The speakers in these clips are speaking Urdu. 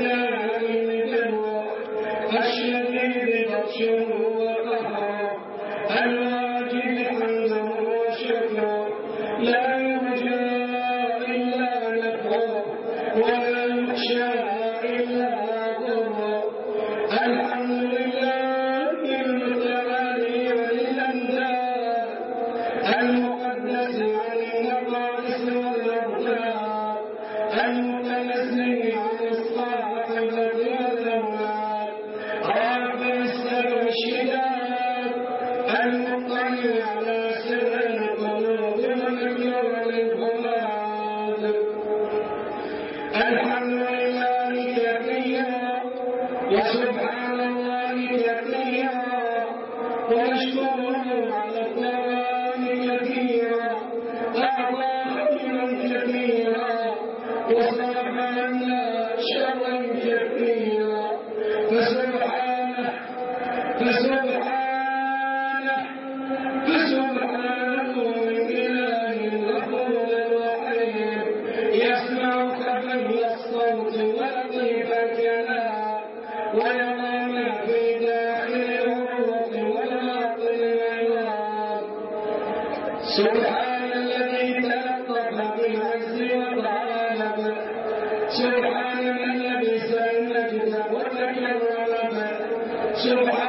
ہے سبحان من لبس النجم وتكلم به سبحان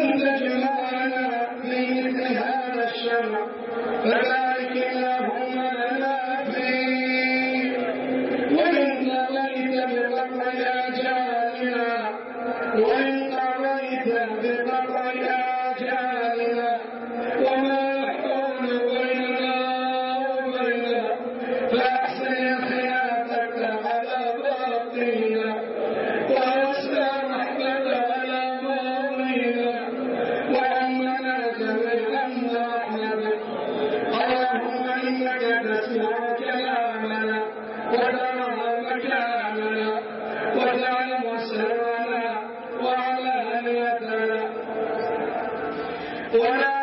لن تجمع بين هذا الشمع. فلا ولا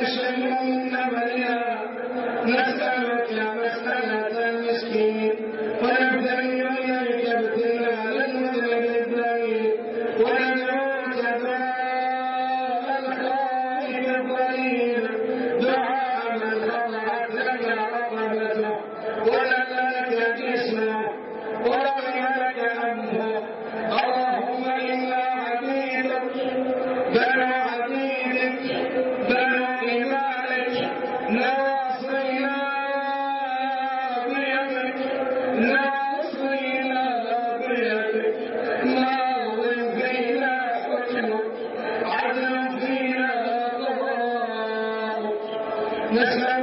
تسألن مليا نسأل نسل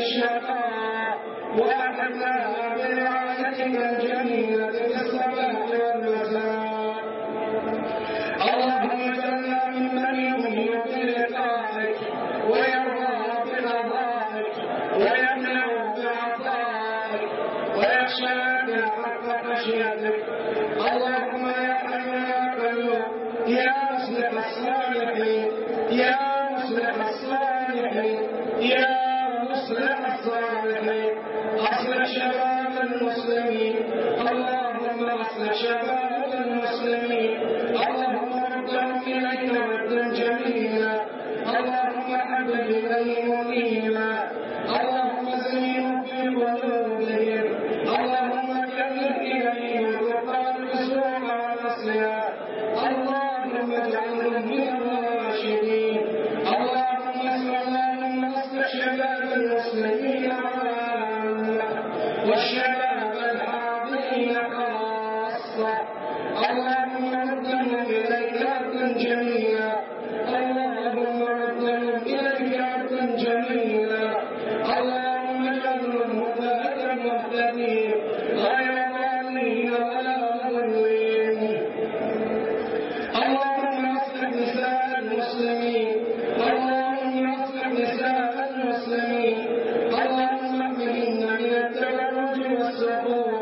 الشفاء درك الشقاء برعايتك الجميلة التبرج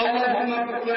اللهم فك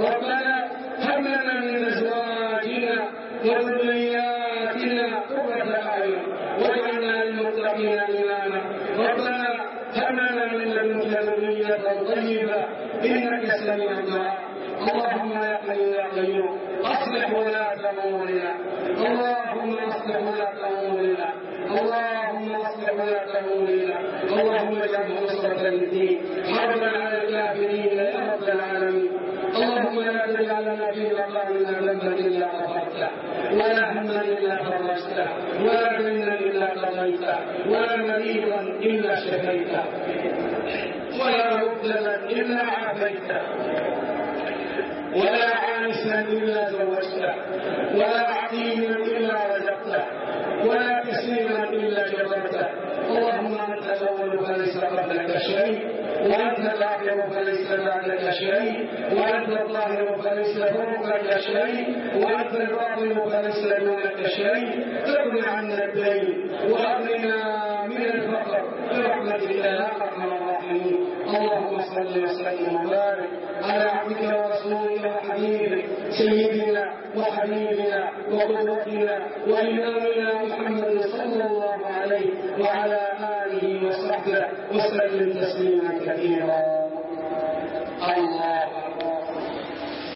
ربنا الا ولا عانسا الا زوجته، ولا عقيما الا رزقته، ولا كسيما الا جبرته. اللهم انت الاول فليس قبلك شيء وانت الاخر فليس بعدك شيء وانت الظاهر فليس فوقك شيء وانت الباطن فليس دونك شيء. اغن عنا الدين واغننا من الفقر، برحمتك يا ارحم الراحمين. اللهم وسلم وسلم وبارك على عبدك ورسولك وحبيبك سيدنا وحبيبنا وقدوتنا وإمامنا محمد صلى الله عليه وعلى آله وصحبه وسلم تسليما كثيرا. الله